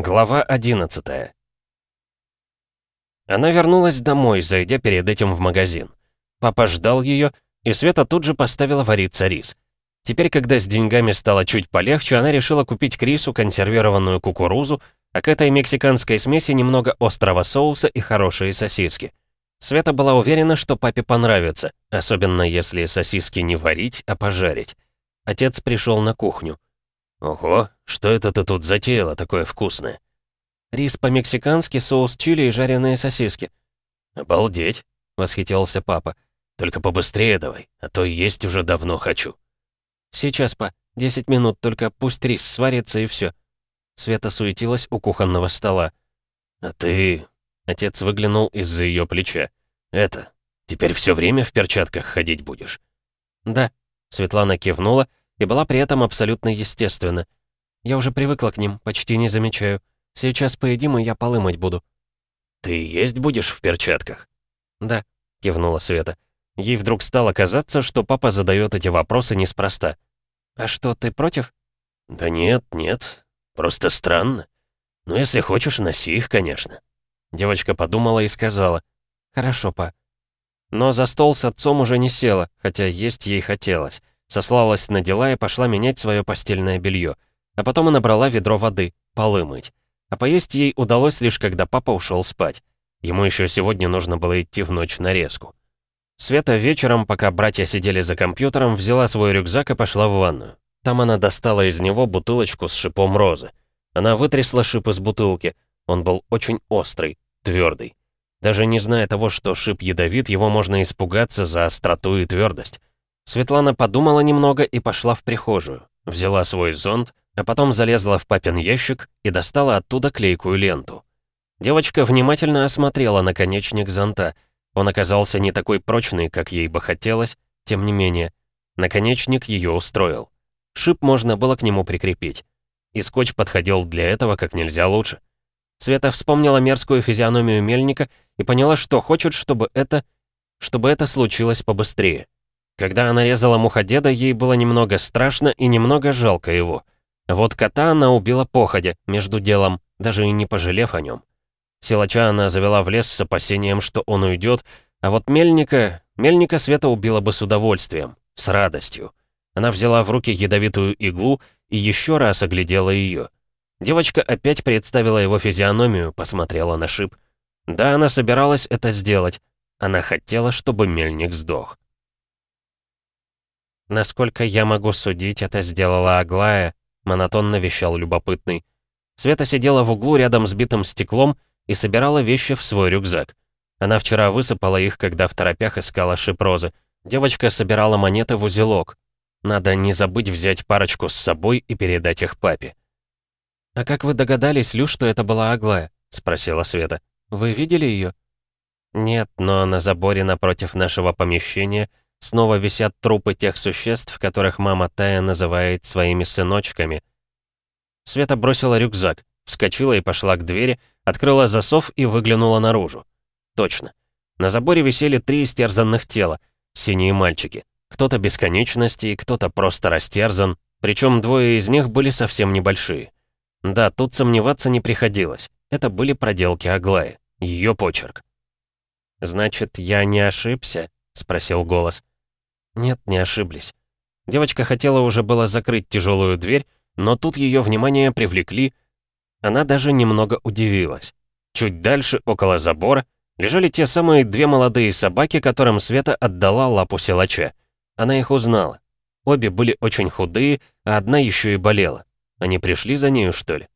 Глава 11 Она вернулась домой, зайдя перед этим в магазин. Папа ждал ее, и Света тут же поставила вариться рис. Теперь, когда с деньгами стало чуть полегче, она решила купить Крису консервированную кукурузу, а к этой мексиканской смеси немного острого соуса и хорошие сосиски. Света была уверена, что папе понравится, особенно если сосиски не варить, а пожарить. Отец пришел на кухню. «Ого, что это ты тут затеяла такое вкусное?» «Рис по-мексикански, соус чили и жареные сосиски». «Обалдеть!» — восхитился папа. «Только побыстрее давай, а то есть уже давно хочу». «Сейчас, па. Десять минут, только пусть рис сварится и все. Света суетилась у кухонного стола. «А ты...» — отец выглянул из-за ее плеча. «Это... Теперь все время в перчатках ходить будешь?» «Да», — Светлана кивнула и была при этом абсолютно естественна. «Я уже привыкла к ним, почти не замечаю. Сейчас поедим, и я полы мыть буду». «Ты есть будешь в перчатках?» «Да», — кивнула Света. Ей вдруг стало казаться, что папа задает эти вопросы неспроста. «А что, ты против?» «Да нет, нет. Просто странно. Но если хочешь, носи их, конечно». Девочка подумала и сказала. «Хорошо, па». Но за стол с отцом уже не села, хотя есть ей хотелось сослалась на дела и пошла менять свое постельное белье. А потом она брала ведро воды, полы мыть. А поесть ей удалось лишь когда папа ушел спать. Ему еще сегодня нужно было идти в ночь на резку. Света вечером, пока братья сидели за компьютером, взяла свой рюкзак и пошла в ванную. Там она достала из него бутылочку с шипом розы. Она вытрясла шип из бутылки. Он был очень острый, твердый. Даже не зная того, что шип ядовит, его можно испугаться за остроту и твердость. Светлана подумала немного и пошла в прихожую. Взяла свой зонт, а потом залезла в папин ящик и достала оттуда клейкую ленту. Девочка внимательно осмотрела наконечник зонта. Он оказался не такой прочный, как ей бы хотелось, тем не менее. Наконечник ее устроил. Шип можно было к нему прикрепить. И скотч подходил для этого как нельзя лучше. Света вспомнила мерзкую физиономию мельника и поняла, что хочет, чтобы это... чтобы это случилось побыстрее. Когда она резала муходеда, ей было немного страшно и немного жалко его. Вот кота она убила походя, между делом, даже и не пожалев о нем. Силача она завела в лес с опасением, что он уйдет, а вот мельника... Мельника Света убила бы с удовольствием, с радостью. Она взяла в руки ядовитую иглу и еще раз оглядела ее. Девочка опять представила его физиономию, посмотрела на шип. Да, она собиралась это сделать. Она хотела, чтобы мельник сдох. «Насколько я могу судить, это сделала Аглая», — монотонно вещал любопытный. Света сидела в углу рядом с битым стеклом и собирала вещи в свой рюкзак. Она вчера высыпала их, когда в торопях искала шипрозы. Девочка собирала монеты в узелок. Надо не забыть взять парочку с собой и передать их папе. «А как вы догадались, Лю, что это была Аглая?» — спросила Света. «Вы видели ее?» «Нет, но на заборе напротив нашего помещения Снова висят трупы тех существ, которых мама Тая называет своими сыночками. Света бросила рюкзак, вскочила и пошла к двери, открыла засов и выглянула наружу. Точно. На заборе висели три истерзанных тела, синие мальчики. Кто-то бесконечности, кто-то просто растерзан, причем двое из них были совсем небольшие. Да, тут сомневаться не приходилось. Это были проделки Аглаи, ее почерк. «Значит, я не ошибся?» — спросил голос. Нет, не ошиблись. Девочка хотела уже было закрыть тяжелую дверь, но тут ее внимание привлекли... Она даже немного удивилась. Чуть дальше, около забора, лежали те самые две молодые собаки, которым Света отдала лапу силача. Она их узнала. Обе были очень худые, а одна еще и болела. Они пришли за нею, что ли?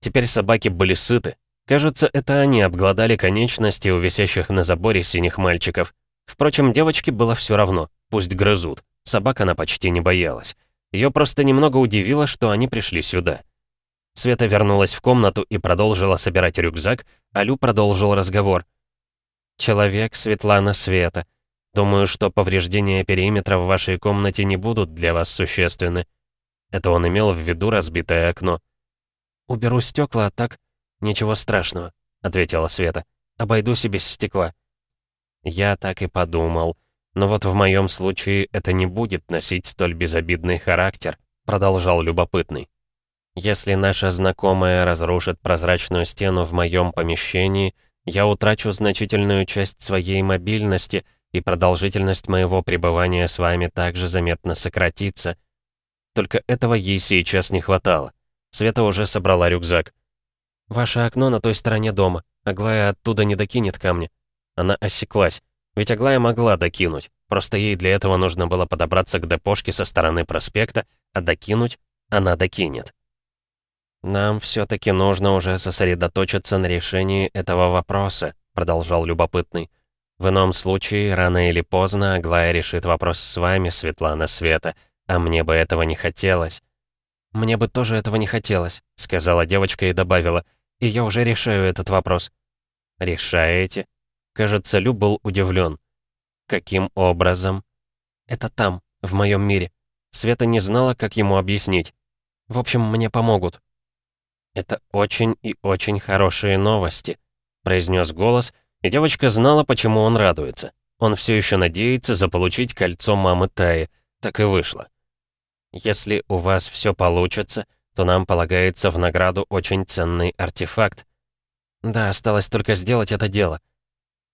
Теперь собаки были сыты. Кажется, это они обглодали конечности у висящих на заборе синих мальчиков. Впрочем, девочке было все равно. Пусть грызут. Собак она почти не боялась. Ее просто немного удивило, что они пришли сюда. Света вернулась в комнату и продолжила собирать рюкзак, а Лю продолжил разговор. «Человек Светлана Света. Думаю, что повреждения периметра в вашей комнате не будут для вас существенны». Это он имел в виду разбитое окно. «Уберу стекла, а так ничего страшного», — ответила Света. «Обойдусь и без стекла». Я так и подумал. Но вот в моем случае это не будет носить столь безобидный характер, продолжал любопытный. Если наша знакомая разрушит прозрачную стену в моем помещении, я утрачу значительную часть своей мобильности, и продолжительность моего пребывания с вами также заметно сократится. Только этого ей сейчас не хватало. Света уже собрала рюкзак. «Ваше окно на той стороне дома. Аглая оттуда не докинет камни». Она осеклась. Ведь Аглая могла докинуть. Просто ей для этого нужно было подобраться к депошке со стороны проспекта, а докинуть она докинет. «Нам все-таки нужно уже сосредоточиться на решении этого вопроса», продолжал любопытный. «В ином случае, рано или поздно, Аглая решит вопрос с вами, Светлана Света, а мне бы этого не хотелось». «Мне бы тоже этого не хотелось», — сказала девочка и добавила. «И я уже решаю этот вопрос». «Решаете?» Кажется, Лю был удивлен. «Каким образом?» «Это там, в моем мире». Света не знала, как ему объяснить. «В общем, мне помогут». «Это очень и очень хорошие новости», — произнес голос, и девочка знала, почему он радуется. Он все еще надеется заполучить кольцо мамы Таи. Так и вышло. «Если у вас все получится, то нам полагается в награду очень ценный артефакт. Да, осталось только сделать это дело.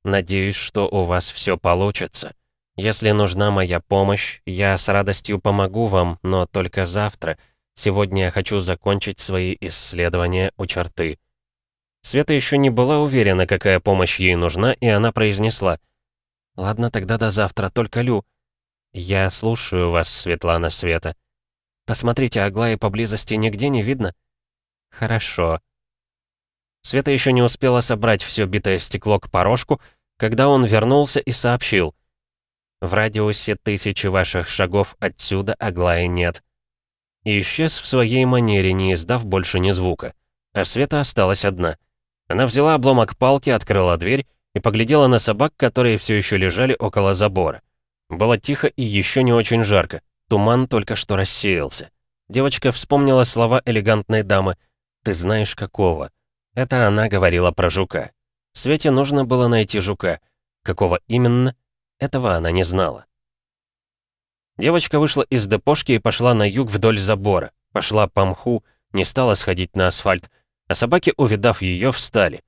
Надеюсь, что у вас все получится. Если нужна моя помощь, я с радостью помогу вам, но только завтра — Сегодня я хочу закончить свои исследования у черты». Света еще не была уверена, какая помощь ей нужна, и она произнесла. «Ладно, тогда до завтра, только Лю». «Я слушаю вас, Светлана Света. Посмотрите, Аглаи поблизости нигде не видно?» «Хорошо». Света еще не успела собрать все битое стекло к порошку, когда он вернулся и сообщил. «В радиусе тысячи ваших шагов отсюда Аглаи нет и исчез в своей манере, не издав больше ни звука. А Света осталась одна. Она взяла обломок палки, открыла дверь и поглядела на собак, которые все еще лежали около забора. Было тихо и еще не очень жарко. Туман только что рассеялся. Девочка вспомнила слова элегантной дамы «Ты знаешь какого». Это она говорила про жука. Свете нужно было найти жука. Какого именно, этого она не знала. Девочка вышла из депошки и пошла на юг вдоль забора. Пошла по мху, не стала сходить на асфальт, а собаки, увидав ее, встали.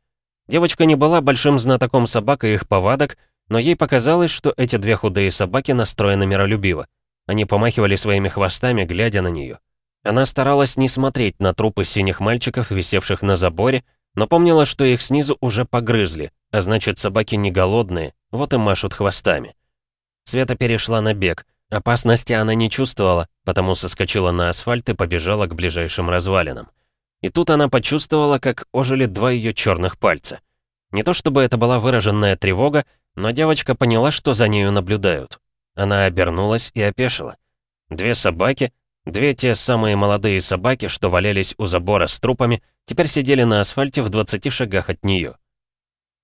Девочка не была большим знатоком собак и их повадок, но ей показалось, что эти две худые собаки настроены миролюбиво. Они помахивали своими хвостами, глядя на нее. Она старалась не смотреть на трупы синих мальчиков, висевших на заборе, но помнила, что их снизу уже погрызли, а значит, собаки не голодные, вот и машут хвостами. Света перешла на бег — Опасности она не чувствовала, потому соскочила на асфальт и побежала к ближайшим развалинам. И тут она почувствовала, как ожили два ее черных пальца. Не то чтобы это была выраженная тревога, но девочка поняла, что за нею наблюдают. Она обернулась и опешила. Две собаки, две те самые молодые собаки, что валялись у забора с трупами, теперь сидели на асфальте в 20 шагах от нее.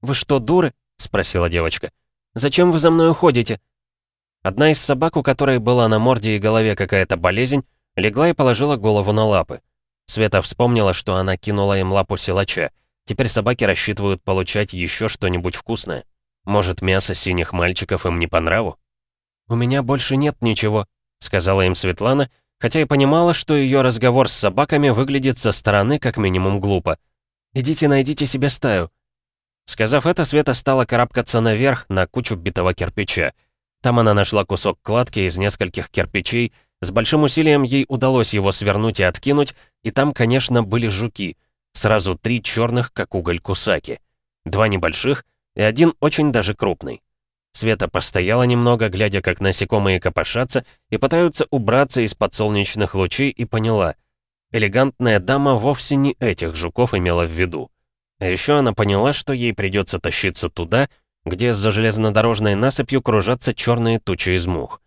«Вы что, дуры?» — спросила девочка. «Зачем вы за мной уходите? Одна из собак, у которой была на морде и голове какая-то болезнь, легла и положила голову на лапы. Света вспомнила, что она кинула им лапу силача. Теперь собаки рассчитывают получать еще что-нибудь вкусное. Может, мясо синих мальчиков им не по нраву? «У меня больше нет ничего», — сказала им Светлана, хотя и понимала, что ее разговор с собаками выглядит со стороны как минимум глупо. «Идите найдите себе стаю». Сказав это, Света стала карабкаться наверх на кучу битого кирпича. Там она нашла кусок кладки из нескольких кирпичей, с большим усилием ей удалось его свернуть и откинуть, и там, конечно, были жуки. Сразу три черных, как уголь кусаки. Два небольших и один очень даже крупный. Света постояла немного, глядя, как насекомые копошатся и пытаются убраться из-под солнечных лучей, и поняла. Элегантная дама вовсе не этих жуков имела в виду. А еще она поняла, что ей придется тащиться туда, где за железнодорожной насыпью кружатся черные тучи из мух.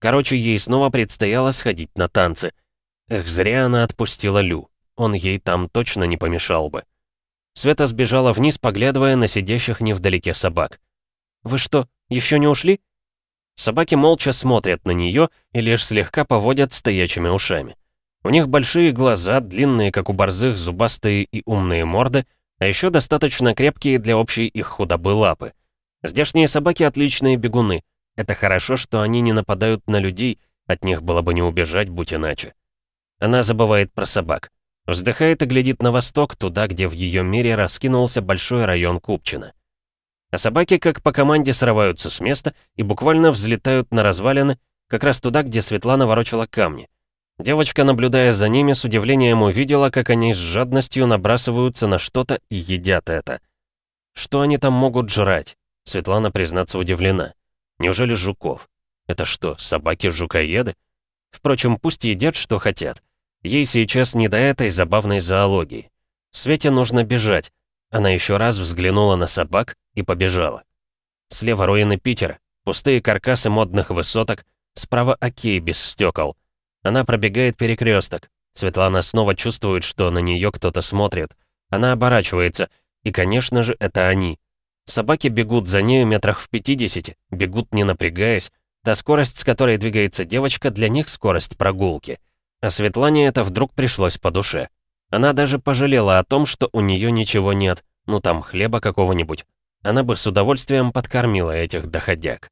Короче, ей снова предстояло сходить на танцы. Эх, зря она отпустила Лю. Он ей там точно не помешал бы. Света сбежала вниз, поглядывая на сидящих невдалеке собак. «Вы что, еще не ушли?» Собаки молча смотрят на нее и лишь слегка поводят стоячими ушами. У них большие глаза, длинные, как у борзых, зубастые и умные морды, а еще достаточно крепкие для общей их худобы лапы. Здешние собаки отличные бегуны. Это хорошо, что они не нападают на людей, от них было бы не убежать, будь иначе. Она забывает про собак. Вздыхает и глядит на восток, туда, где в ее мире раскинулся большой район Купчино. А собаки, как по команде, срываются с места и буквально взлетают на развалины, как раз туда, где Светлана ворочала камни. Девочка, наблюдая за ними, с удивлением увидела, как они с жадностью набрасываются на что-то и едят это. Что они там могут жрать? Светлана, признаться, удивлена. Неужели жуков? Это что, собаки-жукоеды? Впрочем, пусть едят, что хотят. Ей сейчас не до этой забавной зоологии. Свете нужно бежать. Она еще раз взглянула на собак и побежала. Слева руины Питера, пустые каркасы модных высоток, справа окей без стекол. Она пробегает перекресток. Светлана снова чувствует, что на нее кто-то смотрит. Она оборачивается, и, конечно же, это они. Собаки бегут за нею метрах в 50, бегут не напрягаясь. Та скорость, с которой двигается девочка, для них скорость прогулки. А Светлане это вдруг пришлось по душе. Она даже пожалела о том, что у нее ничего нет, ну там хлеба какого-нибудь. Она бы с удовольствием подкормила этих доходяг.